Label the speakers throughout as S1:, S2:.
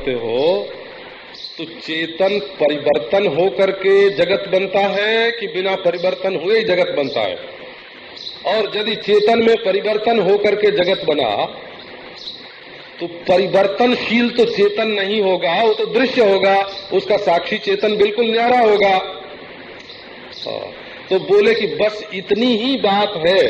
S1: सुनते हो तो चेतन परिवर्तन हो करके जगत बनता है कि बिना परिवर्तन हुए ही जगत बनता है? और यदि चेतन में परिवर्तन हो करके जगत बना तो परिवर्तनशील तो चेतन नहीं होगा वो तो दृश्य होगा उसका साक्षी चेतन बिल्कुल न्यारा होगा। हाँ, तो बोले कि बस इतनी ही बात है।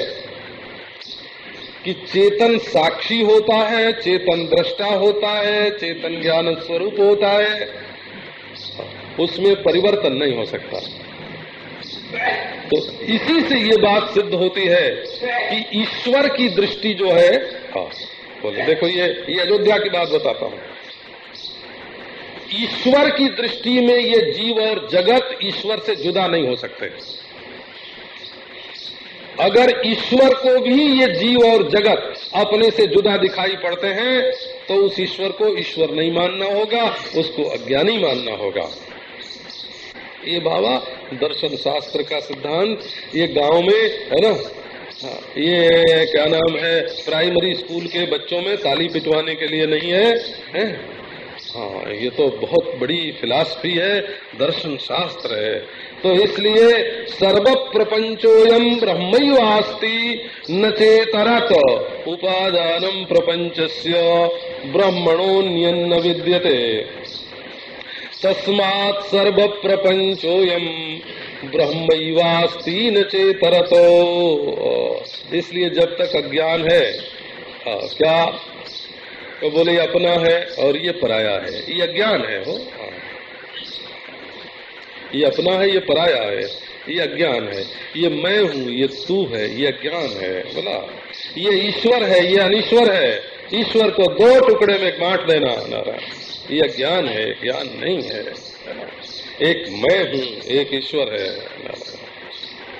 S1: कि चेतन साक्षी होता है, चेतन दृष्टा होता है, चेतन ज्ञान स्वरूप होता है। उसमें परिवर्तन नहीं हो सकता। तो इसी से ये बात सिद्ध होती है कि ईश्वर की दृष्टि जो है हाँ बोले देखो ये ये अयोध्या की बात बताता हूँ। ईश्वर की दृष्टि में ये जीव और जगत ईश्वर से जुदा नहीं हो सकते। अगर ईश्वर को भी ये जीव और जगत अपने से जुदा दिखाई पड़ते हैं तो उस ईश्वर को ईश्वर नहीं मानना होगा उसको अज्ञानी मानना होगा। ये बाबा दर्शन शास्त्र का सिद्धांत ये गाँव में है ना? हाँ, ये क्या नाम है प्राइमरी स्कूल के बच्चों में ताली पिटवाने के लिए नहीं है, है? हाँ ये तो बहुत बड़ी फिलासफी है दर्शन शास्त्र है। तो इसलिए सर्व प्रपंचोयम ब्रह्मस्ति न चेतरत उपादान प्रपंच से ब्रह्मणोन्यन्न विद्यते। तस्मात् सर्व प्रपंचोयम ब्रह्मस्ती न चेतरतो इसलिए जब तक अज्ञान है आ, क्या? तो बोले अपना है और ये पराया है। ये अज्ञान है हो हाँ। ये अपना है, ये पराया है, ये अज्ञान है, ये मैं हूँ, ये तू है, ये अज्ञान है, बोला। ये ईश्वर है, ये अनिश्वर है। ईश्वर को दो टुकड़े में बांट देना, नारायण। ये अज्ञान है, ज्ञान नहीं है। एक मैं हूँ, एक ईश्वर है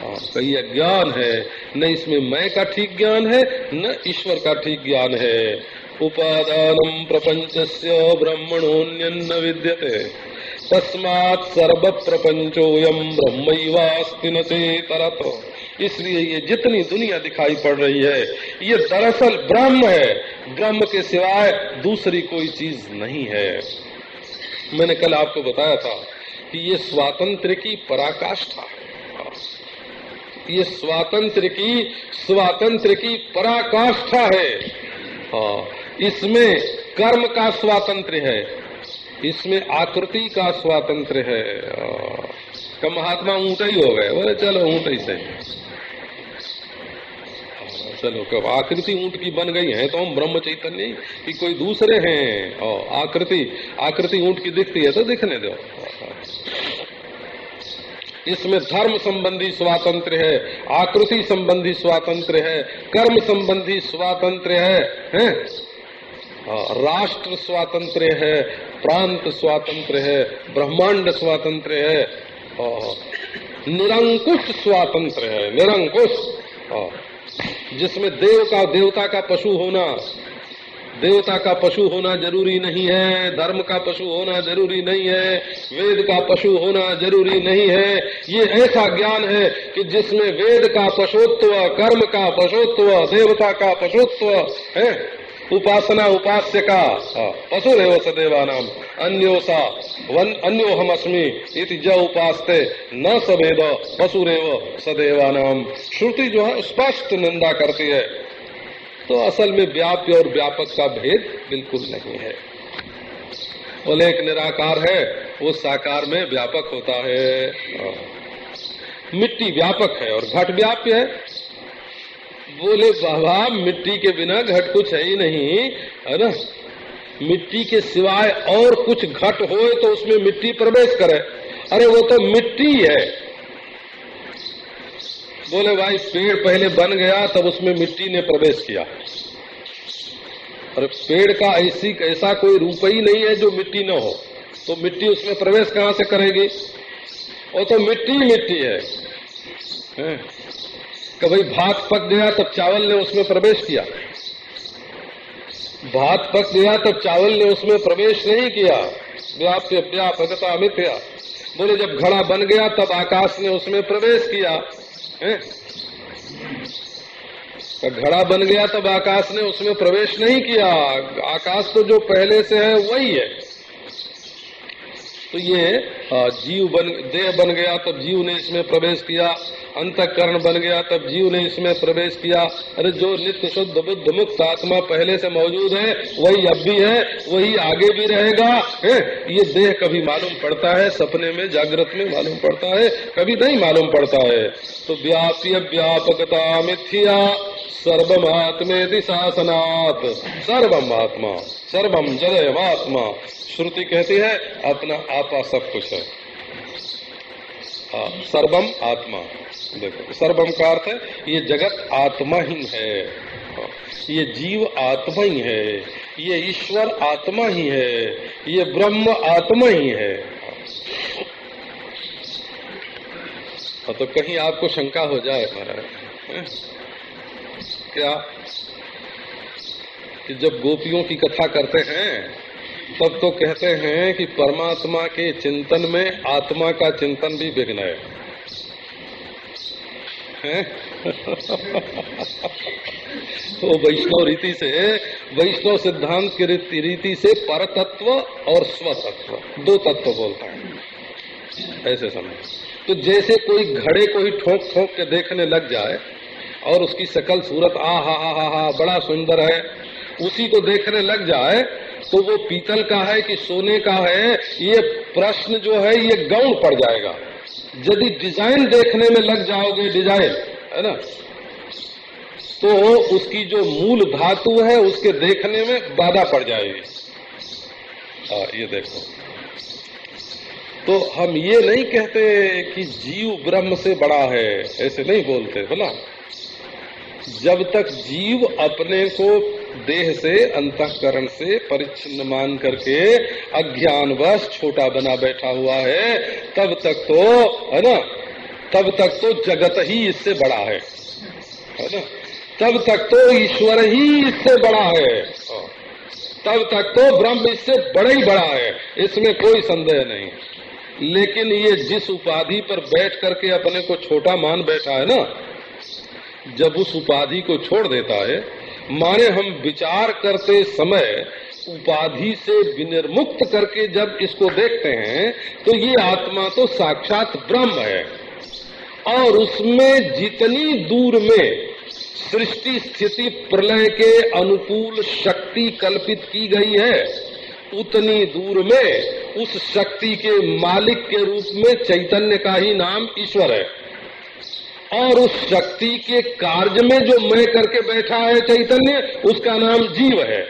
S1: हाँ तो ये ज्ञान है। न इसमें मैं का ठीक ज्ञान है, न ईश्वर का ठीक ज्ञान है। उपादान प्रपंच से ब्रह्मणोन्य विद्यते। तस्मात् सर्व प्रपंचोयम ब्रह्मस्ति न चेतरत। इसलिए ये जितनी दुनिया दिखाई पड़ रही है, ये दरअसल ब्रह्म है। ब्रह्म के सिवाय दूसरी कोई चीज़ नहीं है। मैंने कल आपको बताया था कि ये स्वातंत्र की पराकाष्ठा है। ये स्वातंत्र की स्वातंत्र की पराकाष्ठा है। हाँ इसमें कर्म का स्वातंत्र है। इसमें आकृति का स्वातंत्र है। का महात्मा ऊंटा ही हो गए बोले चलो ऊँट ही से चलो कब आकृति ऊँट की बन गई है तो हम ब्रह्म चैतन्य कि कोई दूसरे हैं। और आकृति आकृति ऊँट की दिखती है तो दिखने दो। इसमें धर्म संबंधी स्वातंत्र है आकृति संबंधी स्वातंत्र है कर्म संबंधी स्वातंत्र है, है? राष्ट्र स्वातंत्र है, प्रांत स्वातंत्र है, ब्रह्मांड स्वातंत्र है निरंकुश स्वातंत्र है, निरंकुश। जिसमें देव का, देवता का पशु होना, देवता का पशु होना ज़रूरी नहीं है, धर्म का पशु होना ज़रूरी नहीं है, वेद का पशु होना ज़रूरी नहीं है, ये ऐसा ज्ञान है कि जिसमें वेद का पशुत्व, कर्म का पशुत्व, देवता का पशुत्व है। उपासना उपास्य का पशुरेव सदैवानाम। अन्योसा वन अन्यो हम अस्मी इति ज उपासते। न सवेद पशुरेव सदैवानाम। श्रुति जो है, स्पष्ट निंदा करती है। तो असल में व्याप्य और व्यापक का भेद बिल्कुल नहीं है। बोले एक निराकार है, वो साकार में व्यापक होता है। मिट्टी व्यापक है और घट व्याप्य है बोले बाबा मिट्टी के बिना घट कुछ है ही नहीं। है ना मिट्टी के सिवाय और कुछ घट हो तो उसमें मिट्टी प्रवेश करे। अरे वो तो मिट्टी है। बोले भाई पेड़ पहले बन गया तब उसमें मिट्टी ने प्रवेश किया। अरे पेड़ का ऐसी ऐसा कोई रूप ही नहीं है जो मिट्टी न हो। तो मिट्टी उसमें प्रवेश कहाँ से करेगी? वो तो मिट्टी मिट्टी है, है? भाई भात पक गया तब चावल ने उसमें प्रवेश किया। भात पक गया तब चावल ने उसमें प्रवेश नहीं किया। व्याप्य व्यापकता मिथ्या। बोले, जब घड़ा बन गया तब आकाश ने उसमें प्रवेश किया। है? घड़ा बन गया तब आकाश ने उसमें प्रवेश नहीं किया। आकाश तो जो पहले से है, वही है। तो ये जीव बन, देह बन गया तब जीव ने इसमें प्रवेश किया। अंतकरण बन गया, तब जीव ने इसमें प्रवेश किया। अरे जो नित्य शुद्ध, बुद्ध मुक्त आत्मा पहले से मौजूद है, वही अब भी है, वही आगे भी रहेगा। है? ये देह कभी मालूम पड़ता है, सपने में, जागृत में मालूम पड़ता है, कभी नहीं मालूम पड़ता है। तो व्याप्य व्यापकता मिथ्या, सर्वम आत्मे शासनात्। सर्वम आत्मा, सर्वम जय आत्मा श्रुति कहती है, अपना आपा सब कुछ है, सर्वम आत्मा। देखो सर्वम का अर्थ है ये जगत आत्मा ही है। ये जीव आत्मा ही है ये ईश्वर आत्मा ही है ये ब्रह्म आत्मा ही है। तो कहीं आपको शंका हो जाए महाराज क्या? कि जब गोपियों की कथा करते हैं तब तो कहते हैं कि परमात्मा के चिंतन में आत्मा का चिंतन भी विघ्न है, तो वैष्णव रीति से, वैष्णव सिद्धांत की रीति से परतत्व और स्वतत्व, दो तत्व बोलता है। ऐसे समझ। तो जैसे कोई घड़े को ही ठोक ठोक के देखने लग जाए, और उसकी सकल सूरत, आ, हा हा हा हा, बड़ा सुंदर है, उसी को देखने लग जाए तो वो पीतल का है कि सोने का है, ये प्रश्न जो है, ये गौण पड़ जाएगा। यदि डिज़ाइन देखने में लग जाओगे डिज़ाइन है ना? तो उसकी जो मूल धातु है उसके देखने में बाधा पड़ जाएगी। आ, ये देखो। तो हम ये नहीं कहते कि जीव ब्रह्म से बड़ा है ऐसे नहीं बोलते बोला? जब तक जीव अपने को देह से, अंतकरण से परिच्छिन्न मान करके अज्ञानवश छोटा बना बैठा हुआ है। तब तक तो है ना? तब तक तो जगत ही इससे बड़ा है। है ना? तब तक तो ईश्वर ही इससे बड़ा है। तब तक तो ब्रह्म इससे बड़ा ही बड़ा है। इसमें कोई संदेह नहीं। लेकिन ये जिस उपाधि पर बैठ करके अपने को छोटा मान बैठा है ना, जब उस उपाधि को छोड़ देता है माने हम विचार करते समय उपाधि से विनिर्मुक्त करके जब इसको देखते हैं तो ये आत्मा तो साक्षात ब्रह्म है। और उसमें जितनी दूर में सृष्टि स्थिति प्रलय के अनुकूल शक्ति कल्पित की गई है, उतनी दूर में उस शक्ति के मालिक के रूप में चैतन्य का ही नाम ईश्वर है। और उस शक्ति के कार्य में जो मैं करके बैठा है चैतन्य, उसका नाम जीव है।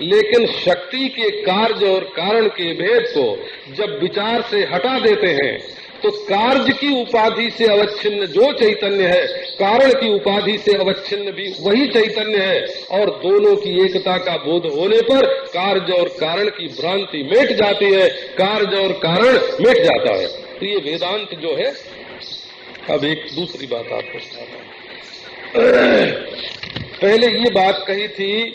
S1: लेकिन शक्ति के कार्य और कारण के भेद को जब विचार से हटा देते हैं तो कार्य की उपाधि से अवच्छिन्न जो चैतन्य है, कारण की उपाधि से अवच्छिन्न भी वही चैतन्य है। और दोनों की एकता का बोध होने पर कार्य और कारण की भ्रांति मिट जाती है, कार्य और कारण मिट जाता है। तो ये वेदांत जो है अब एक दूसरी बात आपको पहले ये बात कही थी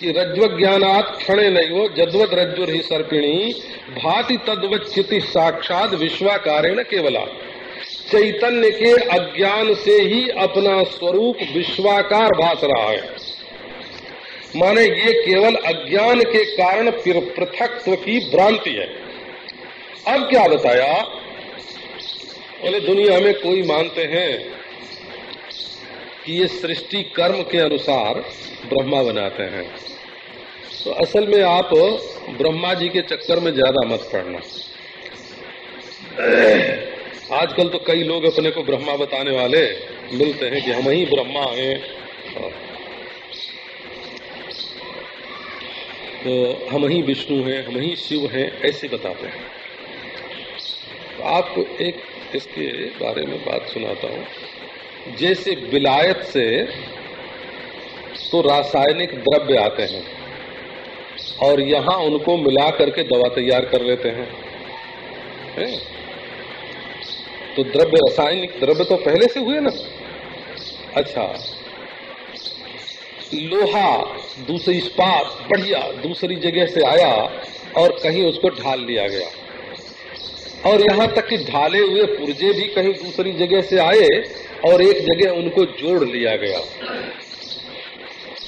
S1: कि रज्व ज्ञानात क्षण नहीं हो जदवत रज्जुर ही सर्पिणी भाति तद्वचिति साक्षात विश्वाकारेण केवला। चैतन्य के अज्ञान से ही अपना स्वरूप विश्वाकार भास रहा है। माने ये केवल अज्ञान के कारण पृथकत्व की भ्रांति है। अब क्या बताया? बोले दुनिया में कोई मानते हैं कि ये सृष्टि कर्म के अनुसार ब्रह्मा बनाते हैं। तो असल में आप ब्रह्मा जी के चक्कर में ज़्यादा मत पड़ना। आजकल तो कई लोग अपने को ब्रह्मा बताने वाले मिलते हैं कि हम ही ब्रह्मा हैं। तो हम ही विष्णु हैं, हम ही शिव हैं, ऐसे बताते हैं। तो आपको एक इसके बारे में बात सुनाता हूँ। जैसे विलायत से तो रासायनिक द्रव्य आते हैं और यहाँ उनको मिला करके दवा तैयार कर लेते हैं। है? तो द्रव्य, रासायनिक द्रव्य तो पहले से हुए ना? अच्छा। लोहा दूसरी इस्पात बढ़िया दूसरी जगह से आया और कहीं उसको ढाल लिया गया। और यहाँ तक कि ढाले हुए पुर्जे भी कहीं दूसरी जगह से आए और एक जगह उनको जोड़ लिया गया।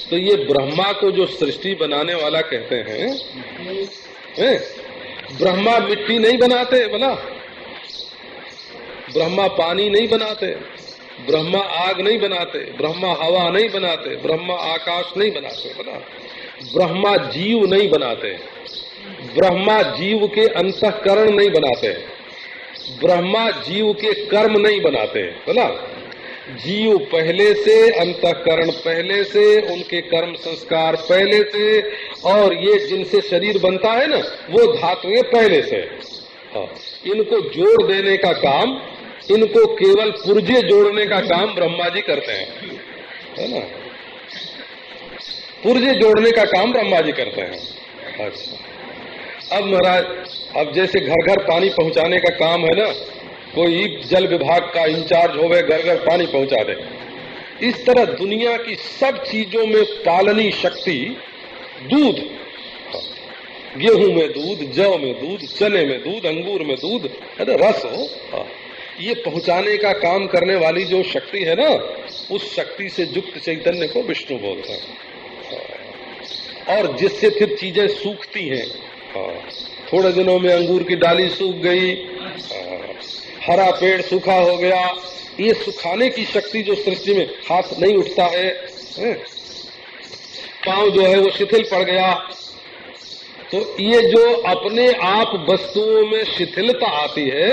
S1: तो ये ब्रह्मा को जो सृष्टि बनाने वाला कहते हैं, है? ब्रह्मा मिट्टी नहीं बनाते, बोला। ब्रह्मा पानी नहीं बनाते, ब्रह्मा आग नहीं बनाते, ब्रह्मा हवा नहीं बनाते, ब्रह्मा आकाश नहीं बनाते, बोला। ब्रह्मा जीव नहीं बनाते। ब्रह्मा जीव के अंतकरण नहीं बनाते। ब्रह्मा जीव के कर्म नहीं बनाते बोला जीव पहले से अंतकरण पहले से उनके कर्म संस्कार पहले से और ये जिनसे शरीर बनता है ना वो धातुएँ पहले से। हाँ, इनको जोड़ देने का काम इनको केवल पुर्जे जोड़ने का काम ब्रह्मा जी करते हैं है ना? पुर्जे जोड़ने का काम ब्रह्मा जी करते हैं। अच्छा। अब महाराज, अब जैसे घर घर पानी पहुँचाने का काम है ना, कोई जल विभाग का इंचार्ज होवे घर घर पानी पहुँचा दे इस तरह दुनिया की सब चीज़ों में पालनी शक्ति, दूध, गेहूँ में दूध, जौ में दूध, चने में दूध, अंगूर में दूध, है ना, रस हो हाँ। ये पहुँचाने का काम करने वाली जो शक्ति है ना, उस शक्ति से युक्त चैतन्य को विष्णु बोलते हैं हाँ। और जिससे फिर चीज़ें सूखती हैं हाँ। थोड़े दिनों में अंगूर की डाली सूख गई। हरा पेड़ सूखा हो गया। ये सुखाने की शक्ति जो सृष्टि में हाथ नहीं उठता है, पाँव जो है वो शिथिल पड़ गया। तो ये जो अपने आप वस्तुओं में शिथिलता आती है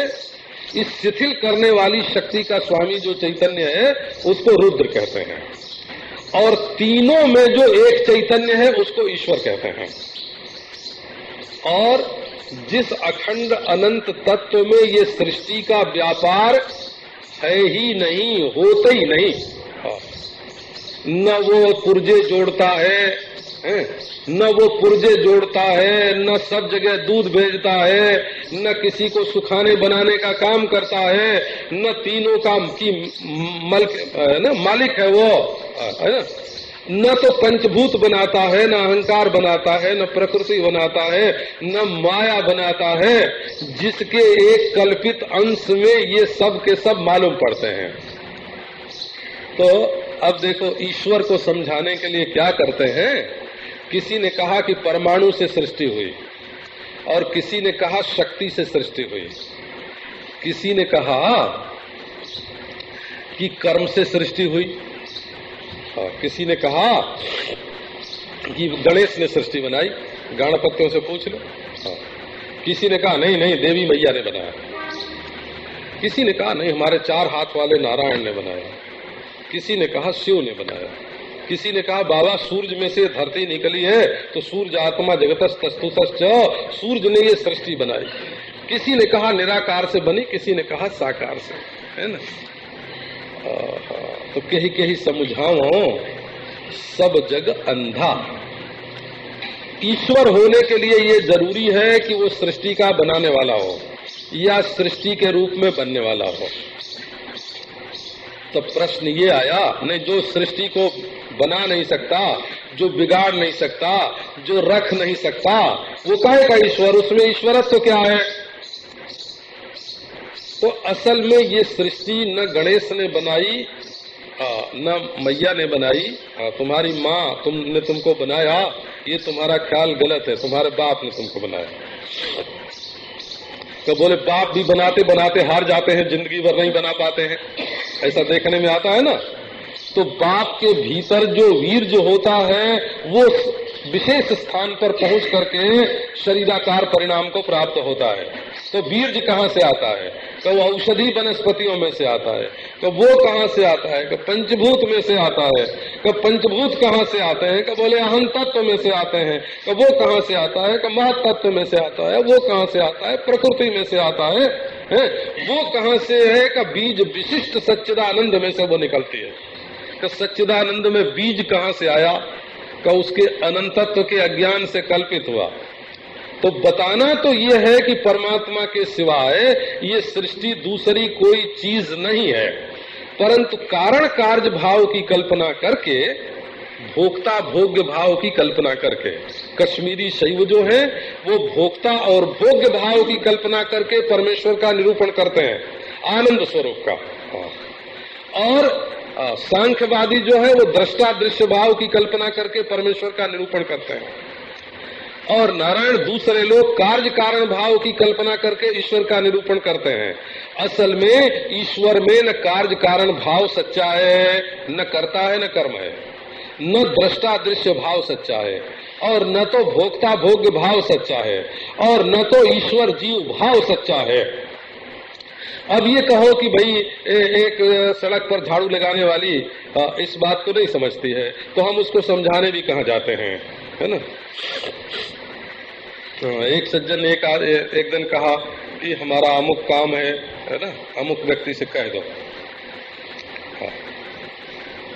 S1: इस शिथिल करने वाली शक्ति का स्वामी जो चैतन्य है उसको रुद्र कहते हैं। और तीनों में जो एक चैतन्य है उसको ईश्वर कहते हैं। और जिस अखंड अनंत तत्व में ये सृष्टि का व्यापार है ही नहीं होते ही नहीं। हाँ। न वो पुर्जे जोड़ता है, न वो पुर्जे जोड़ता है न सब जगह दूध भेजता है न किसी को सुखाने बनाने का काम करता है न तीनों काम की मल न मालिक है वो। है ना? न तो पंचभूत बनाता है, न अहंकार बनाता है, न प्रकृति बनाता है, न माया बनाता है, जिसके एक कल्पित अंश में ये सब के सब मालूम पड़ते हैं। तो अब देखो, ईश्वर को समझाने के लिए क्या करते हैं? किसी ने कहा कि परमाणु से सृष्टि हुई, और किसी ने कहा शक्ति से सृष्टि हुई। किसी ने कहा कि कर्म से सृष्टि हुई हाँ, किसी ने कहा कि गणेश ने सृष्टि बनाई गणपतियों से पूछ लो। हाँ, किसी ने कहा नहीं नहीं देवी मैया ने बनाया। किसी ने कहा नहीं हमारे चार हाथ वाले नारायण ने बनाया। किसी ने कहा शिव ने बनाया। किसी ने कहा बाबा सूर्य में से धरती निकली है तो सूर्य आत्मा जगत तस्तुत सूर्य ने ये सृष्टि बनाई। किसी ने कहा निराकार से बनी किसी ने कहा साकार से। है ना? तो कही कही समझाओ सब जग अंधा। ईश्वर होने के लिए ये ज़रूरी है कि वो सृष्टि का बनाने वाला हो, या सृष्टि के रूप में बनने वाला हो। तो प्रश्न ये आया, नहीं, जो सृष्टि को बना नहीं सकता, जो बिगाड़ नहीं सकता, जो रख नहीं सकता, वो कहे का ईश्वर? उसमें ईश्वरत्व तो क्या है? तो असल में ये सृष्टि न गणेश ने बनाई न मैया ने बनाई। तुम्हारी माँ तुमने तुमको बनाया, ये तुम्हारा ख्याल गलत है, तुम्हारे बाप ने तुमको बनाया। तो बोले, बाप भी बनाते बनाते हार जाते हैं, ज़िंदगी भर नहीं बना पाते हैं। ऐसा देखने में आता है ना? तो बाप के भीतर जो वीर जो होता है, वो विशेष स्थान पर पहुँच करके शरीराकार परिणाम को प्राप्त होता है। तो बीर्ज कहाँ से आता है? तो वो औषधि वनस्पतियों में से आता है। तो वो कहाँ से आता है? कि पंचभूत में से आता है। कि पंचभूत कहाँ से आते हैं? कि बोले अहम तत्व में से आते हैं। कि वो कहाँ से आता है? कि महत तत्व में से आता है। वो कहाँ से आता है? प्रकृति में से आता है, है? वो कहाँ से है? कि बीज विशिष्ट सच्चिदानंद में से वो निकलती है। कि सच्चिदानंद में बीज कहाँ से आया? का उसके अनंतत्व के अज्ञान से कल्पित हुआ। तो बताना तो ये है कि परमात्मा के सिवाय ये सृष्टि दूसरी कोई चीज़ नहीं है। परंतु कारण कार्य भाव की कल्पना करके, भोक्ता भोग्य भाव की कल्पना करके, कश्मीरी शैव जो है, वो भोक्ता और भोग्य भाव की कल्पना करके परमेश्वर का निरूपण करते हैं, आनंद स्वरूप का। और सांख्यवादी जो है, वो दृष्टा दृश्य भाव की कल्पना करके परमेश्वर का निरूपण करते हैं। और नारायण दूसरे लोग कार्य कारण भाव की कल्पना करके ईश्वर का निरूपण करते हैं। असल में ईश्वर में न कार्य कारण भाव सच्चा है, न करता है, न कर्म है। न दृष्टा दृश्य भाव सच्चा है और न तो भोक्ता भोग्य भाव सच्चा है और न तो ईश्वर जीव भाव सच्चा है। अब ये कहो कि भाई एक सड़क पर झाड़ू लगाने वाली इस बात को नहीं समझती है तो हम उसको समझाने भी कहा जाते हैं, है ना? एक सज्जन एक, एक दिन कहा कि हमारा अमुक काम है है ना? अमुक व्यक्ति से कह दो।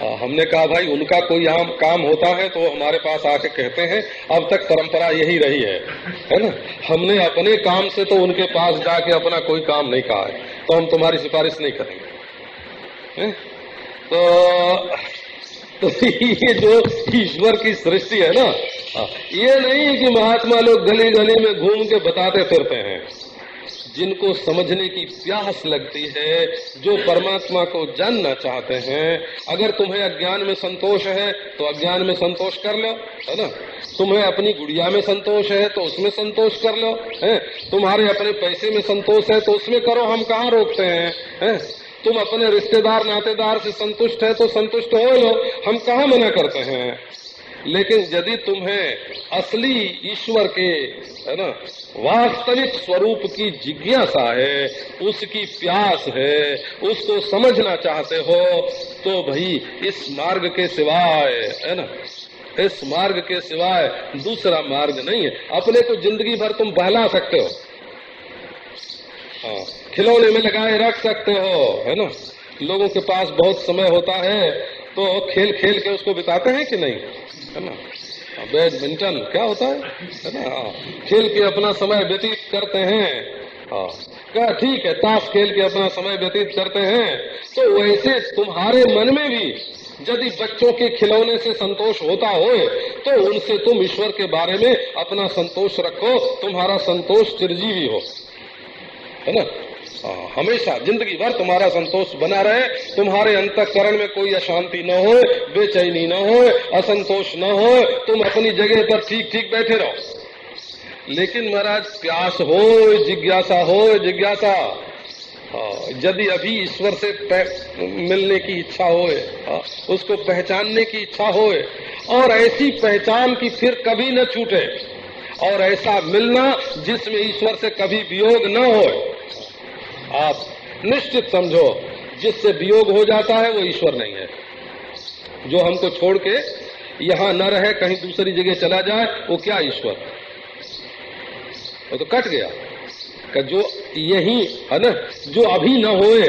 S1: हाँ, हमने कहा भाई उनका कोई यहाँ काम होता है तो हमारे पास आके कहते हैं अब तक परंपरा यही रही है। है ना? हमने अपने काम से तो उनके पास जाके अपना कोई काम नहीं कहा है। तो हम तुम्हारी सिफारिश नहीं करेंगे। है? तो तो ये जो ईश्वर की सृष्टि है ना हाँ, ये नहीं कि महात्मा लोग गली गली में घूम के बताते फिरते हैं। जिनको समझने की प्यास लगती है जो परमात्मा को जानना चाहते हैं अगर तुम्हें अज्ञान में संतोष है तो अज्ञान में संतोष कर लो है ना? तुम्हें अपनी गुड़िया में संतोष है तो उसमें संतोष कर लो है? तुम्हारे अपने पैसे में संतोष है तो उसमें करो हम कहाँ रोकते हैं है? तुम अपने रिश्तेदार, नातेदार से संतुष्ट है तो संतुष्ट हो लो। हम कहा मना करते हैं? लेकिन यदि तुम्हें असली ईश्वर के, है ना, वास्तविक स्वरूप की जिज्ञासा है, उसकी प्यास है, उसको समझना चाहते हो तो भाई इस मार्ग के सिवाय, है ना, इस मार्ग के सिवाय दूसरा मार्ग नहीं है। अपने को ज़िंदगी भर तुम बहला सकते हो। हाँ। खिलौने में लगाए रख सकते हो है ना? लोगों के पास बहुत समय होता है तो खेल खेल के उसको बिताते हैं कि नहीं? है ना? बैडमिंटन क्या होता है? है ना? हाँ, खेल के अपना समय व्यतीत करते हैं। हाँ, क्या ठीक है ताश खेल के अपना समय व्यतीत करते हैं तो वैसे तुम्हारे मन में भी यदि बच्चों के खिलौने से संतोष होता हो तो उनसे तुम ईश्वर के बारे में अपना संतोष रखो तुम्हारा संतोष चिरजीवी हो। है ना? हमेशा ज़िंदगी भर तुम्हारा संतोष बना रहे, तुम्हारे अंतकरण में कोई अशांति न हो, बेचैनी न हो, असंतोष न हो, तुम अपनी जगह पर ठीक ठीक बैठे रहो। लेकिन महाराज, प्यास हो, जिज्ञासा हो, जिज्ञासा। यदि अभी ईश्वर से मिलने की इच्छा हो, उसको पहचानने की इच्छा हो और ऐसी पहचान की फिर कभी न छूटे, और ऐसा मिलना जिसमें ईश्वर से कभी वियोग न हो आप निश्चित समझो, जिससे वियोग हो जाता है, वो ईश्वर नहीं है। जो हमको छोड़ के यहाँ न रहे, कहीं दूसरी जगह चला जाए, वो क्या ईश्वर? वो तो कट गया। का जो यही, है ना, जो अभी न होए,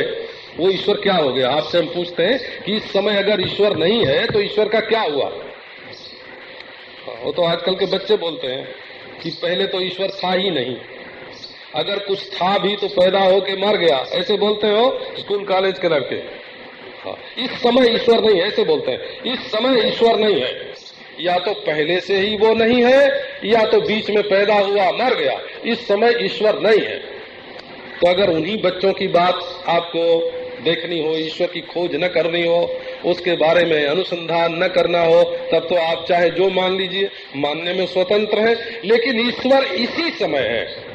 S1: वो ईश्वर क्या हो गया? आपसे हम पूछते हैं कि इस समय अगर ईश्वर नहीं है तो ईश्वर का क्या हुआ? वो तो आजकल के बच्चे बोलते हैं कि पहले तो ईश्वर था ही नहीं। अगर कुछ था भी तो पैदा होके मर गया। ऐसे बोलते हो? स्कूल, कॉलेज के लड़के। हाँ। इस समय ईश्वर नहीं ऐसे बोलते हैं। इस समय ईश्वर नहीं है। या तो पहले से ही वो नहीं है, या तो बीच में पैदा हुआ, मर गया। इस समय ईश्वर नहीं है। तो अगर उन्हीं बच्चों की बात आपको देखनी हो, ईश्वर की खोज न करनी हो, उसके बारे में अनुसंधान न करना हो, तब तो आप चाहे जो मान लीजिए, मानने में स्वतंत्र है, लेकिन ईश्वर इसी समय है।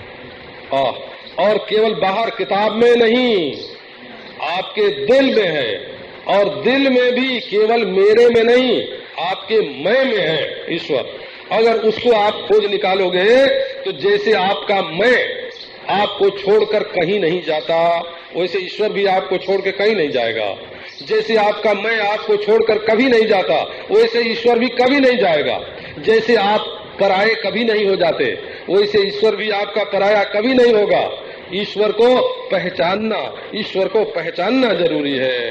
S1: हाँ, और केवल बाहर किताब में नहीं आपके दिल में है और दिल में भी केवल मेरे में नहीं आपके मैं में है ईश्वर। अगर उसको आप खोज निकालोगे तो जैसे आपका मैं आपको छोड़कर कहीं नहीं जाता वैसे ईश्वर भी आपको छोड़ के कहीं नहीं जाएगा। जैसे आपका मैं आपको छोड़कर कभी नहीं जाता वैसे ईश्वर भी कभी नहीं जाएगा। जैसे आप पराये कभी नहीं हो जाते वैसे ईश्वर भी आपका पराया कभी नहीं होगा। ईश्वर को पहचानना ईश्वर को पहचानना ज़रूरी है।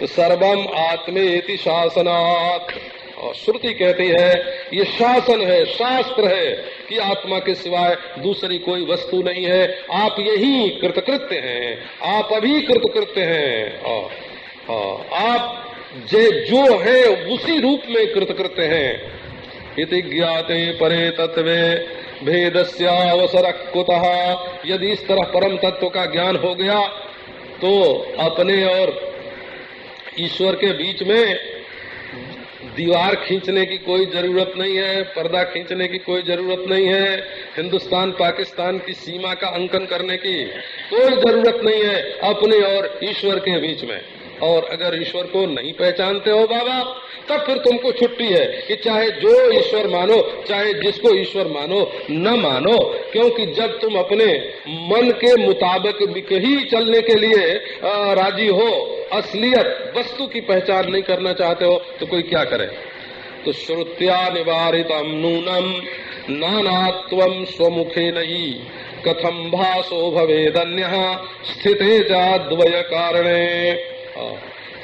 S1: तो सर्वम आत्मेति शासनात्। और श्रुति कहती है ये शासन है शास्त्र है कि आत्मा के सिवाय दूसरी कोई वस्तु नहीं है। आप यही कृतकृत्य हैं आप अभी कृतकृत्य हैं। और, आप जे जो है उसी रूप में कृतकृत्य हैं। इति ज्ञाते परे तत्वे भेद अवसर कुतः यदि इस तरह परम तत्व का ज्ञान हो गया तो अपने और ईश्वर के बीच में दीवार खींचने की कोई ज़रूरत नहीं है, पर्दा खींचने की कोई ज़रूरत नहीं है, हिंदुस्तान, पाकिस्तान की सीमा का अंकन करने की कोई ज़रूरत नहीं है, अपने और ईश्वर के बीच में। और अगर ईश्वर को नहीं पहचानते हो बाबा, तब फिर तुमको छुट्टी है कि चाहे जो ईश्वर मानो, चाहे जिसको ईश्वर मानो, न मानो, क्योंकि जब तुम अपने मन के मुताबिक ही चलने के लिए राज़ी हो, असलियत, वस्तु की पहचान नहीं करना चाहते हो तो कोई क्या करे? तो श्रुत्या निवारित नूनम, नानात्व स्वमुखे नहीं कथम भाषो भवेदन्य, स्थिते जाद्वय कारणे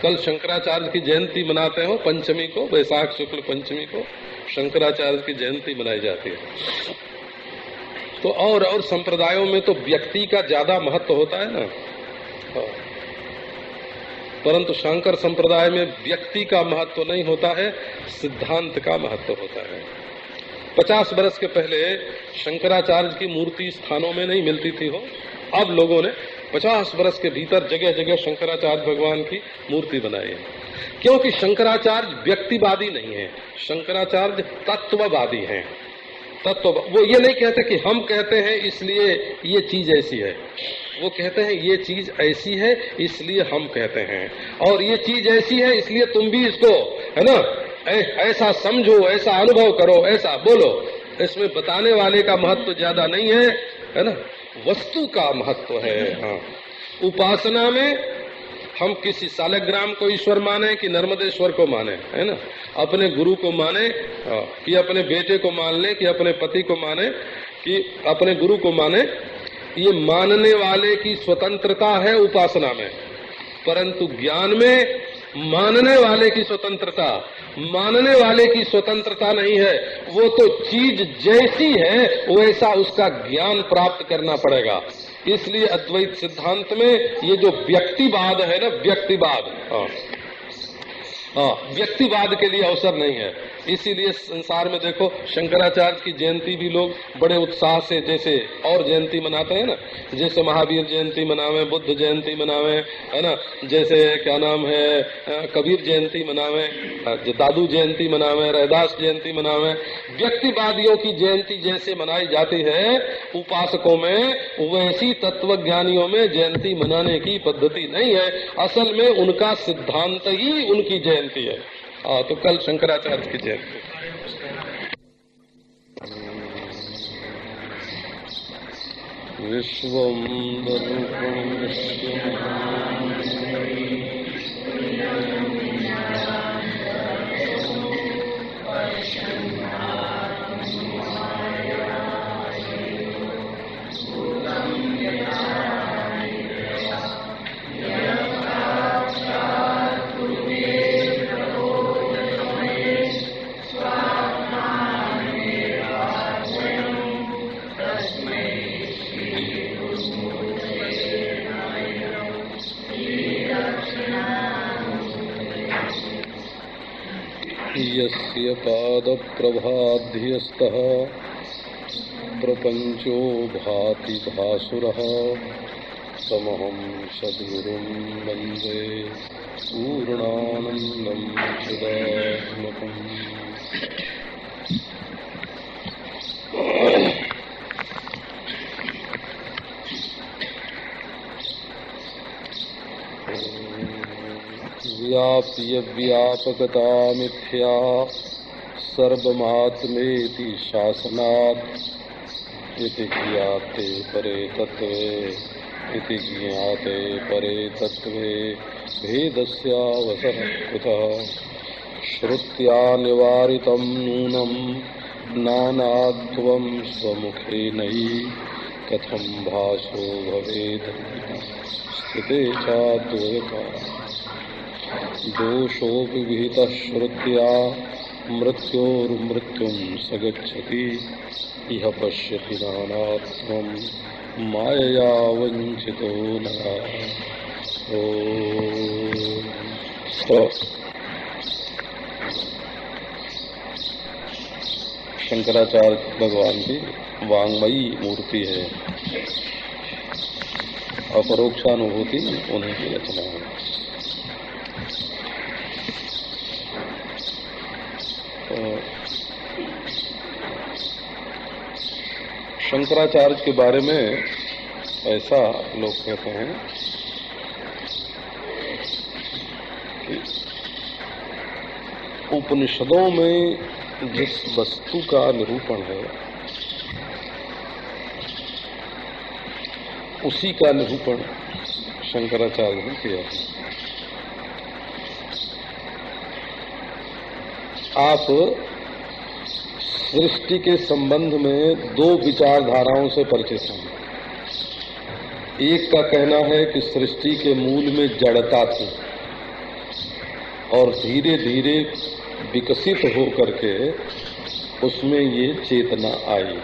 S1: कल शंकराचार्य की जयंती मनाते हो पंचमी को वैशाख शुक्ल पंचमी को, शंकराचार्य की जयंती मनाई जाती है। तो और और संप्रदायों में तो व्यक्ति का ज़्यादा महत्व होता है ना। हाँ। परंतु शंकर संप्रदाय में व्यक्ति का महत्व नहीं होता है, सिद्धांत का महत्व होता है। पचास वर्ष के पहले शंकराचार्य की मूर्ति स्थानों में नहीं मिलती थी हो। अब लोगों ने पचास वर्ष के भीतर जगह जगह शंकराचार्य भगवान की मूर्ति बनाई है। क्योंकि शंकराचार्य व्यक्तिवादी नहीं है, शंकराचार्य तत्ववादी हैं। तत्व, वो ये नहीं कहते कि हम कहते हैं, इसलिए ये चीज़ ऐसी है। वो कहते हैं, ये चीज़ ऐसी है, इसलिए हम कहते हैं। और ये चीज़ ऐसी है, इसलिए तुम भी इसको, है ना? ऐसा समझो, ऐसा अनुभव करो, ऐसा बोलो। इसमें बताने वाले का महत्व तो ज़्यादा नहीं है है ना? वस्तु का महत्व है हाँ। उपासना में हम किसी सालग्राम को ईश्वर माने कि नर्मदेश्वर को माने है ना? अपने गुरु को माने हाँ, कि अपने बेटे को मान ले कि अपने पति को माने कि अपने गुरु को माने। ये मानने वाले की स्वतंत्रता है उपासना में परंतु ज्ञान में मानने वाले की स्वतंत्रता मानने वाले की स्वतंत्रता नहीं है। वो तो चीज़ जैसी है, वैसा उसका ज्ञान प्राप्त करना पड़ेगा। इसलिए अद्वैत सिद्धांत में ये जो व्यक्तिवाद है ना, व्यक्तिवाद। हाँ। हाँ व्यक्तिवाद के लिए अवसर नहीं है। इसीलिए संसार में देखो, शंकराचार्य की जयंती भी लोग बड़े उत्साह से जैसे और जयंती मनाते हैं ना। जैसे महावीर जयंती मनावे, बुद्ध जयंती मनावे, है ना। जैसे क्या नाम है कबीर जयंती मनावे दादू जयंती मनावे रहदास जयंती मनावे। व्यक्तिवादियों की जयंती जैसे मनाई जाती है, उपासकों में वैसी तत्व ज्ञानियों में जयंती मनाने की पद्धति नहीं है। असल में उनका सिद्धांत ही उनकी जयंती है। हाँ तो कल शंकराचार्य की जयंती विश्व यस्य पादप्रभाध्यस्तः प्रपञ्चो भाति भासुरः समहं सद्गुरुं वंदे पूर्णानन्दं व्यापकता मिथ्या सर्वमात्मेति शासनात् ज्ञाते परे तत्वे ज्ञाते परे तत्वे भेदस्यावसरः कुतः? श्रुत्या निवारितं नूनं नानात्वं स्वमुखेनैः कथं भासो भवेद् स्थिते चाद्वयका दोषो विहित श्रुत्या मृत्योर्मृत्युं सगच्छति। इह पश्यति नानात्मं मायया वञ्चितो शंकराचार्य भगवान की वांगमयी मूर्ति है। अपरोक्षानुभूति उन्हीं की रचना है शंकराचार्य के बारे में ऐसा लोग कहते हैं कि उपनिषदों में जिस वस्तु का निरूपण है, उसी का निरूपण शंकराचार्य ने किया है। आप सृष्टि के संबंध में दो विचारधाराओं से परिचित हैं। एक का कहना है कि सृष्टि के मूल में जड़ता थी और धीरे धीरे विकसित हो करके उसमें ये चेतना आई।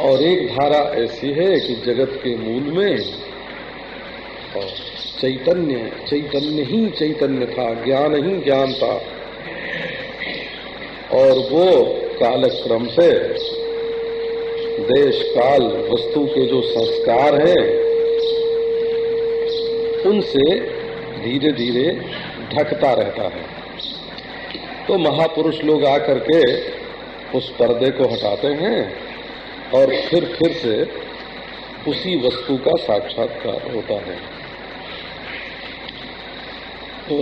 S1: और एक धारा ऐसी है कि जगत के मूल में चैतन्य चैतन्य ही चैतन्य था, ज्ञान ही ज्ञान था। और वो कालक्रम से देश काल वस्तु के जो संस्कार हैं, उनसे धीरे धीरे ढकता रहता है। तो महापुरुष लोग आकर के उस पर्दे को हटाते हैं और फिर फिर से उसी वस्तु का साक्षात्कार होता है। तो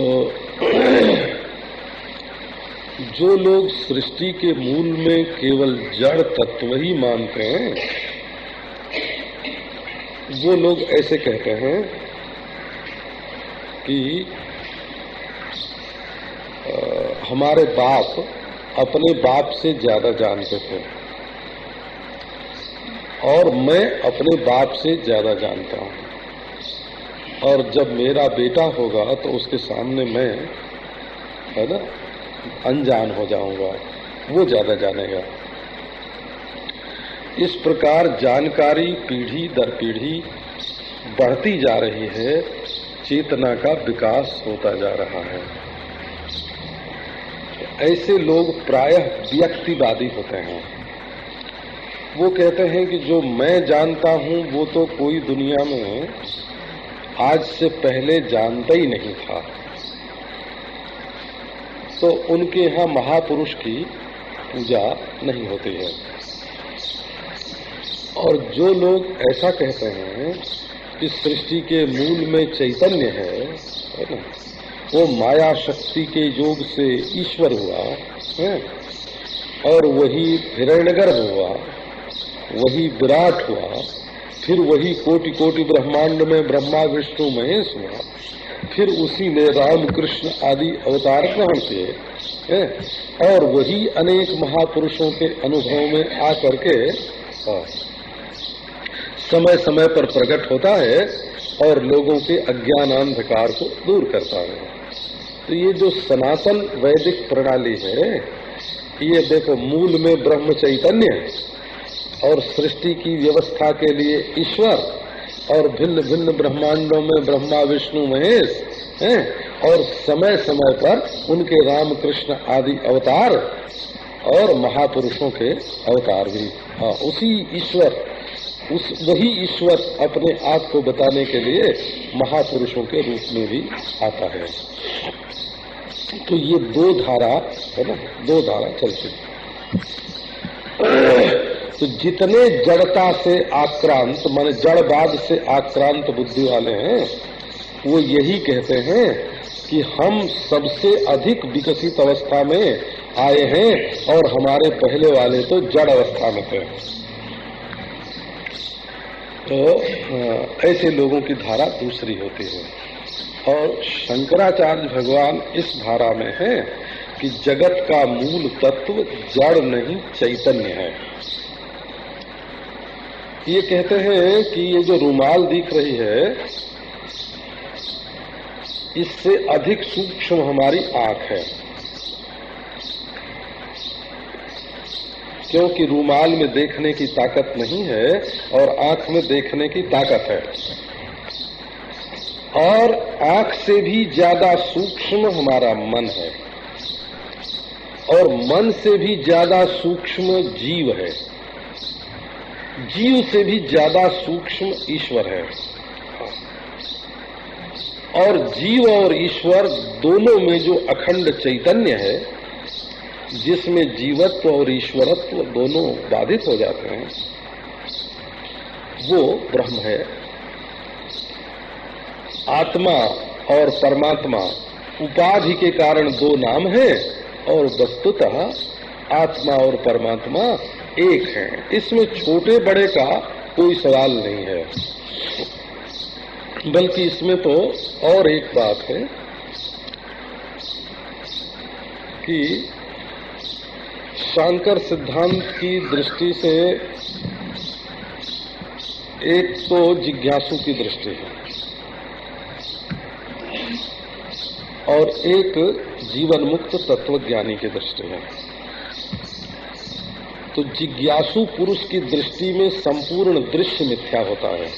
S1: जो लोग सृष्टि के मूल में केवल जड़ तत्व ही मानते हैं वो लोग ऐसे कहते हैं कि आ, हमारे बाप अपने बाप से ज़्यादा जानते थे और मैं अपने बाप से ज़्यादा जानता हूँ। और जब मेरा बेटा होगा तो उसके सामने मैं है ना अनजान हो जाऊँगा, वो ज़्यादा जानेगा। इस प्रकार जानकारी पीढ़ी दर पीढ़ी बढ़ती जा रही है, चेतना का विकास होता जा रहा है। ऐसे लोग प्रायः व्यक्तिवादी होते हैं। वो कहते हैं कि जो मैं जानता हूँ, वो तो कोई दुनिया में आज से पहले जानता ही नहीं था। तो उनके यहाँ महापुरुष की पूजा नहीं होती है। और जो लोग ऐसा कहते हैं कि सृष्टि के मूल में चैतन्य है है ना, वो माया शक्ति के योग से ईश्वर हुआ, है, और वही हिरण्यगर्भ हुआ, वही विराट हुआ, फिर वही कोटि कोटि ब्रह्मांड में ब्रह्मा विष्णु महेश हुआ फिर उसी ने राम कृष्ण आदि अवतार ग्रहण किए और वही अनेक महापुरुषों के अनुभव में आकर के समय समय पर प्रकट होता है और लोगों के अज्ञान अंधकार को दूर करता है। तो ये जो सनातन वैदिक प्रणाली है, ये देखो मूल में ब्रह्म चैतन्य और सृष्टि की व्यवस्था के लिए ईश्वर और भिन्न भिन्न ब्रह्मांडों में, ब्रह्मा, विष्णु, महेश, हैं, और समय समय पर उनके राम कृष्ण आदि अवतार और महापुरुषों के अवतार भी। हाँ उसी ईश्वर, उस, वही ईश्वर अपने आप को बताने के लिए महापुरुषों के रूप में भी आता है। तो ये दो धारा, है ना, दो धारा चलती तो जितने जड़ता से आक्रांत, मान जड़वाद से आक्रांत बुद्धि वाले हैं, वो यही कहते हैं कि हम सबसे अधिक विकसित अवस्था में आए हैं और हमारे पहले वाले तो जड़ अवस्था में थे। तो ऐसे लोगों की धारा दूसरी होती है। और शंकराचार्य भगवान इस धारा में है कि जगत का मूल तत्व जड़ नहीं, चैतन्य है। ये कहते हैं कि ये जो रुमाल दिख रही है, इससे अधिक सूक्ष्म हमारी आँख है। क्योंकि रूमाल में देखने की ताकत नहीं है और आँख में देखने की ताकत है। और आँख से भी ज़्यादा सूक्ष्म हमारा मन है। और मन से भी ज़्यादा सूक्ष्म जीव है। जीव से भी ज़्यादा सूक्ष्म ईश्वर है। और जीव और ईश्वर दोनों में जो अखंड चैतन्य है, जिसमें जीवत्व और ईश्वरत्व दोनों बाधित हो जाते हैं, वो ब्रह्म है। आत्मा और परमात्मा उपाधि के कारण दो नाम है। और वस्तुतः आत्मा और परमात्मा एक है। इसमें छोटे बड़े का कोई सवाल नहीं है। बल्कि इसमें तो और एक बात है कि शांकर सिद्धांत की दृष्टि से एक तो जिज्ञासु की दृष्टि है और एक जीवन मुक्त तत्वज्ञानी की दृष्टि है तो जिज्ञासु पुरुष की दृष्टि में संपूर्ण दृश्य मिथ्या होता है।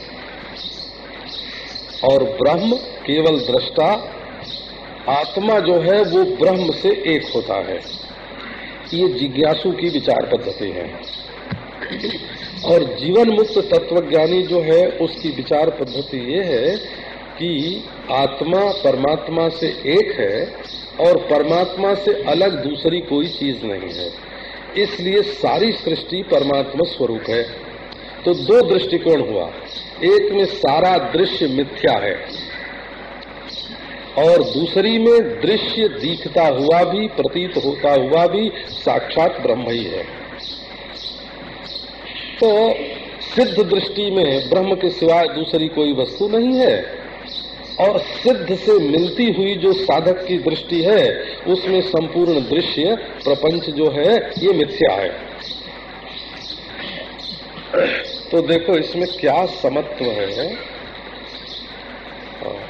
S1: और ब्रह्म केवल दृष्टा, आत्मा जो है वो ब्रह्म से एक होता है। ये जिज्ञासु की विचार पद्धति है। और जीवन मुक्त तत्वज्ञानी जो है, उसकी विचार पद्धति ये है कि आत्मा परमात्मा से एक है और परमात्मा से अलग दूसरी कोई चीज़ नहीं है। इसलिए सारी सृष्टि परमात्मा स्वरूप है। तो दो दृष्टिकोण हुआ। एक में सारा दृश्य मिथ्या है और दूसरी में दृश्य दिखता हुआ भी, प्रतीत होता हुआ भी साक्षात ब्रह्म ही है। तो सिद्ध दृष्टि में ब्रह्म के सिवाय दूसरी कोई वस्तु नहीं है। और सिद्ध से मिलती हुई जो साधक की दृष्टि है, उसमें संपूर्ण दृश्य, प्रपंच जो है, ये मिथ्या है। तो देखो, इसमें क्या समत्व है।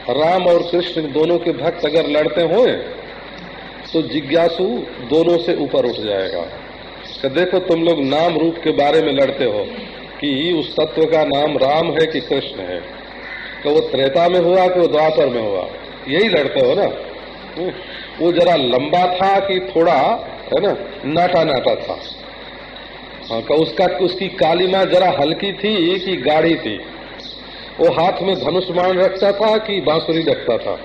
S1: राम और कृष्ण दोनों के भक्त अगर लड़ते हो तो जिज्ञासु दोनों से ऊपर उठ जाएगा। कि देखो, तुम लोग नाम रूप के बारे में लड़ते हो, कि उस तत्व का नाम राम है कि कृष्ण है। तो वो त्रेता में हुआ कि वो द्वापर में हुआ? यही लड़ते हो ना? हम्म, वो जरा लंबा था कि थोड़ा है ना नाटा नाटा था। हाँ का उसका उसकी कालीमा जरा हल्की थी कि गाढ़ी थी। वो हाथ में धनुष मान रखता था कि बांसुरी रखता था।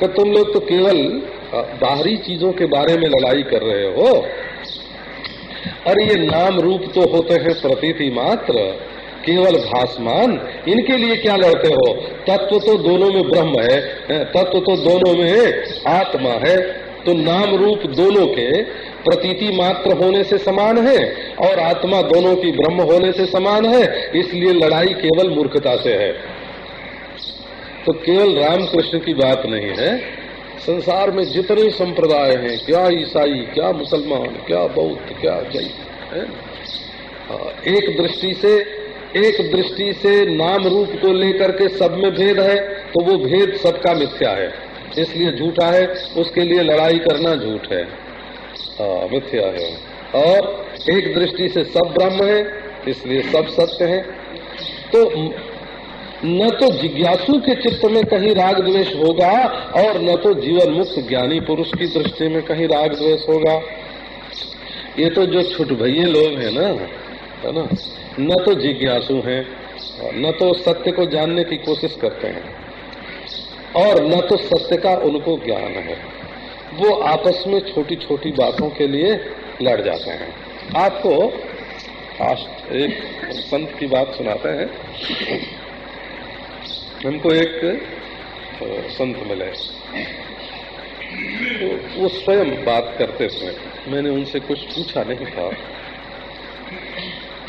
S1: कि तुम लोग तो केवल बाहरी चीज़ों के बारे में लड़ाई कर रहे हो। और ये नाम रूप तो होते हैं प्रतीति मात्र। केवल भासमान इनके लिए क्या लड़ते हो? तत्व तो दोनों में ब्रह्म है तत्व तो दोनों में आत्मा है तो नाम रूप दोनों के प्रतीति मात्र होने से समान है, और आत्मा दोनों की ब्रह्म होने से समान है, इसलिए लड़ाई केवल मूर्खता से है। तो केवल रामकृष्ण की बात नहीं है, संसार में जितने संप्रदाय हैं, क्या ईसाई, क्या मुसलमान, क्या बौद्ध, क्या जैन एक दृष्टि से एक दृष्टि से नाम रूप को लेकर के सब में भेद है तो वो भेद सबका मिथ्या है। इसलिए झूठा है, उसके लिए लड़ाई करना झूठ है। मिथ्या है और एक दृष्टि से सब ब्रह्म है, इसलिए सब सत्य है। तो न तो जिज्ञासु के चित्त में कहीं राग द्वेष होगा, और न तो जीवन मुक्त ज्ञानी पुरुष की दृष्टि में कहीं राग द्वेष होगा। ये तो जो छुट भैये लोग हैं ना है ना? न तो जिज्ञासु हैं, न तो सत्य को जानने की कोशिश करते हैं, और न तो सत्य का उनको ज्ञान है। वो आपस में छोटी छोटी बातों के लिए लड़ जाते हैं। आपको एक संत की बात सुनाते हैं। हमको एक संत मिले। तो वो स्वयं बात करते थे। मैंने उनसे कुछ पूछा नहीं था।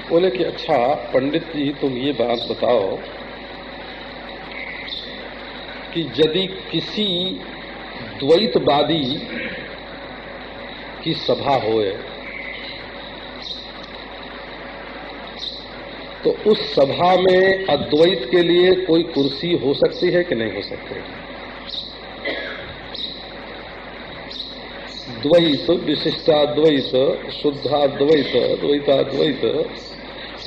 S1: बोले कि अच्छा पंडित जी, तुम ये बात बताओ कि यदि किसी द्वैतवादी की सभा होए तो उस सभा में अद्वैत के लिए कोई कुर्सी हो सकती है कि नहीं हो सकती? द्वैत, विशिष्टाद्वैत, शुद्धाद्वैत, द्वैताद्वैत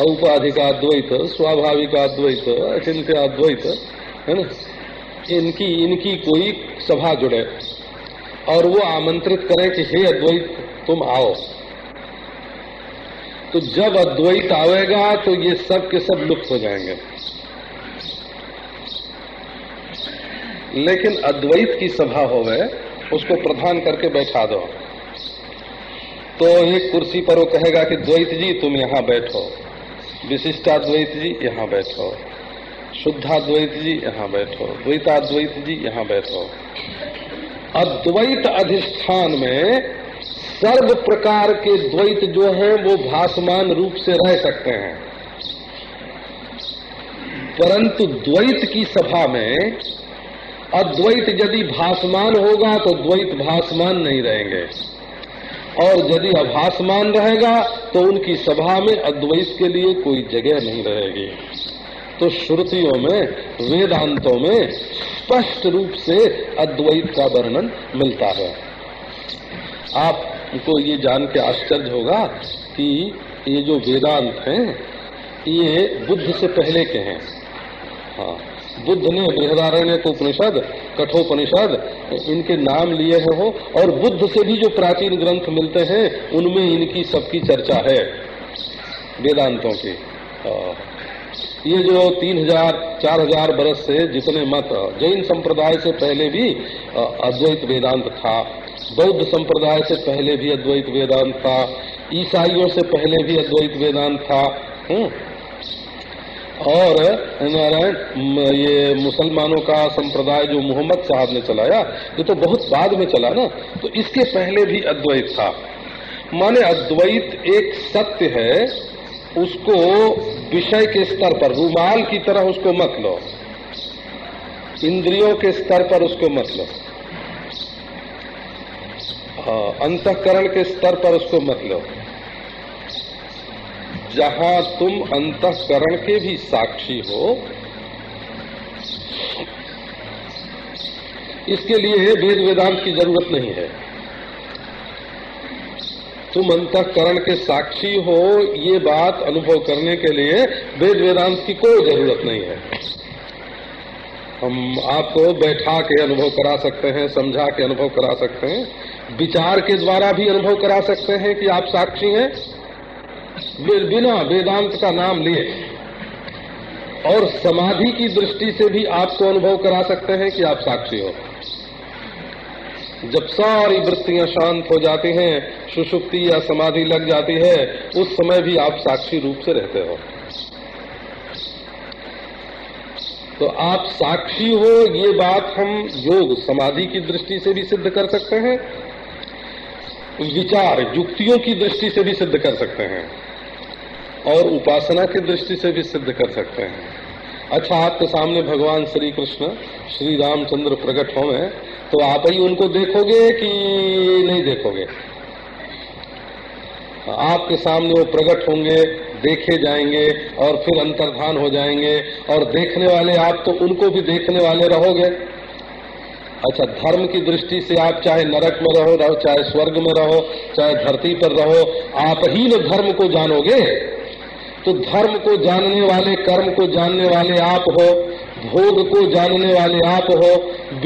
S1: औपाधिकाद्वैत, स्वाभाविकाद्वैत अचिंत्याद्वैत है ना? इनकी इनकी कोई सभा जुड़े और वो आमंत्रित करें कि हे अद्वैत, तुम आओ। तो जब अद्वैत आवेगा तो ये सब के सब लुप्त हो जाएँगे। लेकिन अद्वैत की सभा हो गए उसको प्रधान करके बैठा दो। तो एक कुर्सी पर वो कहेगा कि, द्वैत जी, तुम यहाँ बैठो। विशिष्टाद्वैत जी यहाँ बैठो। शुद्धाद्वैत जी यहाँ बैठो। द्वैताद्वैत जी यहाँ बैठो। अद्वैत अधिष्ठान में सर्व प्रकार के द्वैत जो हैं, वो भासमान रूप से रह सकते हैं। परंतु द्वैत की सभा में अद्वैत यदि भासमान होगा तो द्वैत भासमान नहीं रहेंगे। और यदि अभासमान रहेगा तो उनकी सभा में अद्वैत के लिए कोई जगह नहीं रहेगी। तो श्रुतियों में, वेदांतों में स्पष्ट रूप से अद्वैत का वर्णन मिलता है। आपको ये जान के आश्चर्य होगा कि ये जो वेदांत हैं, ये बुद्ध से पहले के हैं। हाँ। बुद्ध ने बृहदारण्य को उपनिषद, कठोपनिषद, इनके नाम लिए हैं हो और बुद्ध से भी जो प्राचीन ग्रंथ मिलते हैं, उनमें इनकी सबकी चर्चा है, वेदांतों की ये जो तीन हज़ार, चार हज़ार बरस से जितने मत, जैन संप्रदाय से पहले भी अद्वैत वेदांत था, बौद्ध संप्रदाय से पहले भी अद्वैत वेदांत था, ईसाइयों से पहले भी अद्वैत वेदांत था हुँ? और नारायण ये मुसलमानों का संप्रदाय जो मोहम्मद साहब ने चलाया ये तो बहुत बाद में चला ना तो इसके पहले भी अद्वैत था। माने अद्वैत एक सत्य है उसको विषय के स्तर पर रूमाल की तरह उसको मत लो। इंद्रियों के स्तर पर उसको मत लो। हाँ, अंतकरण के स्तर पर उसको मत लो। जहाँ तुम अंतकरण के भी साक्षी हो, इसके लिए वेद वेदांत की ज़रूरत नहीं है। तुम अंतकरण के साक्षी हो, ये बात अनुभव करने के लिए वेद वेदांत की कोई ज़रूरत नहीं है। हम आपको बैठा के अनुभव करा सकते हैं, समझा के अनुभव करा सकते हैं, विचार के द्वारा भी अनुभव करा सकते हैं कि आप साक्षी हैं। बिना वेदांत का नाम लिए। और समाधि की दृष्टि से भी आपको अनुभव करा सकते हैं कि आप साक्षी हो। जब सारी वृत्तियाँ शांत हो जाती हैं, सुषुप्ति या समाधि लग जाती है, उस समय भी आप साक्षी रूप से रहते हो। तो आप साक्षी हो, ये बात हम योग समाधि की दृष्टि से भी सिद्ध कर सकते हैं, विचार युक्तियों की दृष्टि से भी सिद्ध कर सकते हैं। और उपासना की दृष्टि से भी सिद्ध कर सकते हैं। अच्छा आपके सामने भगवान श्री कृष्ण श्री रामचंद्र प्रकट होंगे तो आप ही उनको देखोगे कि नहीं देखोगे? आपके सामने वो प्रकट होंगे, देखे जाएँगे और फिर अंतर्धान हो जाएँगे और देखने वाले आप तो उनको भी देखने वाले रहोगे। अच्छा धर्म की दृष्टि से आप चाहे नरक में रहो रहो, चाहे स्वर्ग में रहो, चाहे धरती पर रहो, आप ही न धर्म को जानोगे? तो धर्म को जानने वाले, कर्म को जानने वाले आप हो भोग को जानने वाले आप हो,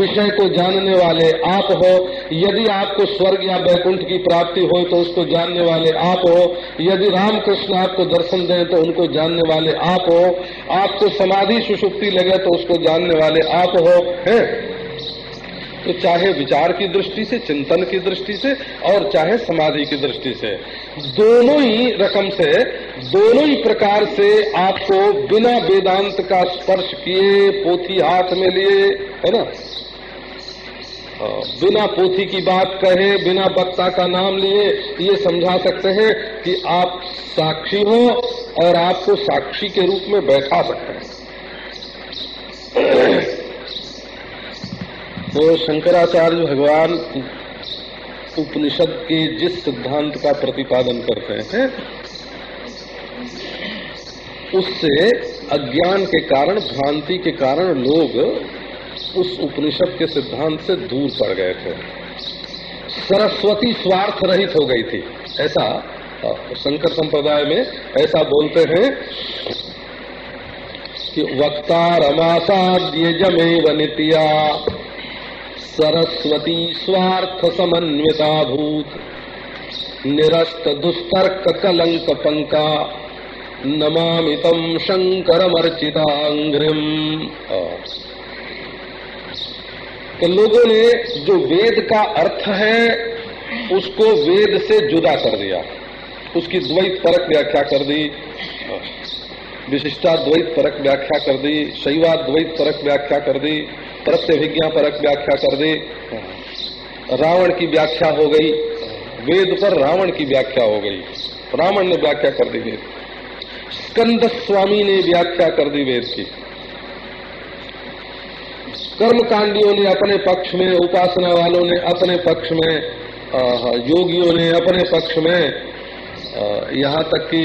S1: विषय को जानने वाले आप हो, यदि आपको स्वर्ग या बैकुंठ की प्राप्ति हो तो उसको जानने वाले आप हो, यदि रामकृष्ण आपको दर्शन दें तो उनको जानने वाले आप हो, आपको समाधि सुषुप्ति लगे तो उसको जानने वाले आप हो, है। तो चाहे विचार की दृष्टि से, चिंतन की दृष्टि से और चाहे समाधि की दृष्टि से। दोनों ही रकम से, दोनों ही प्रकार से आपको बिना वेदांत का स्पर्श किए पोथी हाथ में लिए, है ना? बिना पोथी की बात कहे, बिना वक्ता का नाम लिए, ये समझा सकते हैं कि आप साक्षी हो और आपको साक्षी के रूप में बैठा सकते हैं। तो शंकराचार्य भगवान उपनिषद के जिस सिद्धांत का प्रतिपादन करते हैं, उससे अज्ञान के कारण, भ्रांति के कारण लोग उस उपनिषद के सिद्धांत से दूर पड़ गए थे। सरस्वती स्वार्थ रहित हो गई थी। ऐसा शंकर संप्रदाय में ऐसा बोलते हैं कि वक्ता रमासाद्य जमे नित्या। सरस्वती स्वार्थ समन्विता भूत निरस्त दुस्तर्क कलंक पंका। नमामितम शंकर मर्चितांग्रिम कि लोगों ने जो वेद का अर्थ है, उसको वेद से जुदा कर दिया। उसकी द्वैत परक व्याख्या कर दी। विशिष्टाद्वैत परक व्याख्या कर दी। शैवाद्वैत परक व्याख्या कर दी। प्रत्यभिज्ञा परक व्याख्या कर दी। रावण की व्याख्या हो गई। वेद पर रावण की व्याख्या हो गई। रावण ने व्याख्या कर दी वेद। स्कंद स्वामी ने व्याख्या कर दी वेद की। कर्मकांडियों ने अपने पक्ष में, उपासना वालों ने अपने पक्ष में योगियों ने अपने पक्ष में यहाँ तक कि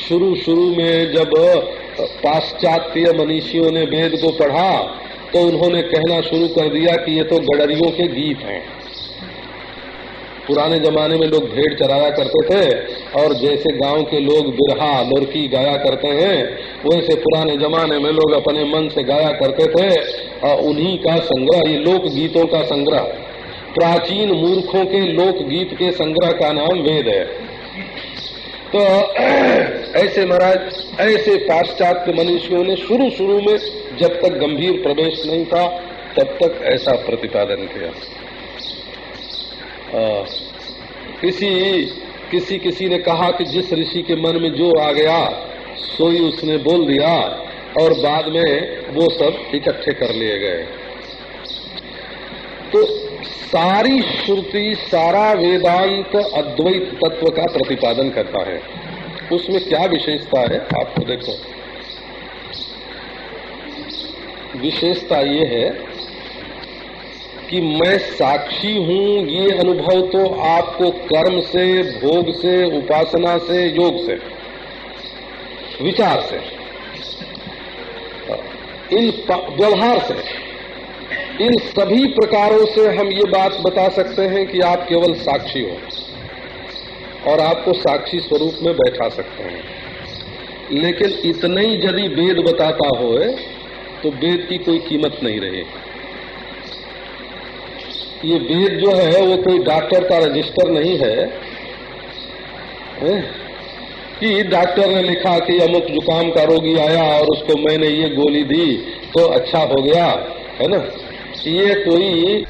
S1: शुरू शुरू में जब पाश्चात्य मनीषियों ने वेद को पढ़ा तो उन्होंने कहना शुरू कर दिया कि ये तो गडरियों के गीत हैं। पुराने जमाने में लोग भेड़ चराया करते थे, और जैसे गाँव के लोग बिरहा लुरकी गाया करते हैं, वैसे पुराने जमाने में लोग अपने मन से गाया करते थे, और उन्हीं का संग्रह, ये लोक गीतों का संग्रह। प्राचीन मूर्खों के लोक गीत के संग्रह का नाम वेद है। तो ऐसे महाराज ऐसे पाश्चात्य मनुष्यों ने शुरू शुरू में जब तक गंभीर प्रवेश नहीं था तब तक ऐसा प्रतिपादन किया। आ, किसी किसी किसी ने कहा कि जिस ऋषि के मन में जो आ गया सो ही उसने बोल दिया और बाद में वो सब इकट्ठे कर लिए गए। तो सारी श्रुति सारा वेदांत अद्वैत तत्व का प्रतिपादन करता है। उसमें क्या विशेषता है? आपको देखो। विशेषता ये है कि मैं साक्षी हूँ, ये अनुभव तो आपको कर्म से, भोग से, उपासना से, योग से, विचार से, इन व्यवहार से। इन सभी प्रकारों से हम ये बात बता सकते हैं कि आप केवल साक्षी हो और आपको साक्षी स्वरूप में बैठा सकते हैं। लेकिन इतने ही यदि वेद बताता हो तो वेद की कोई कीमत नहीं रहे ये वेद जो है वो कोई डॉक्टर का रजिस्टर नहीं है, है? कि डॉक्टर ने लिखा कि अमुक जुकाम का रोगी आया और उसको मैंने ये गोली दी तो अच्छा हो गया है ना? සිය තුයි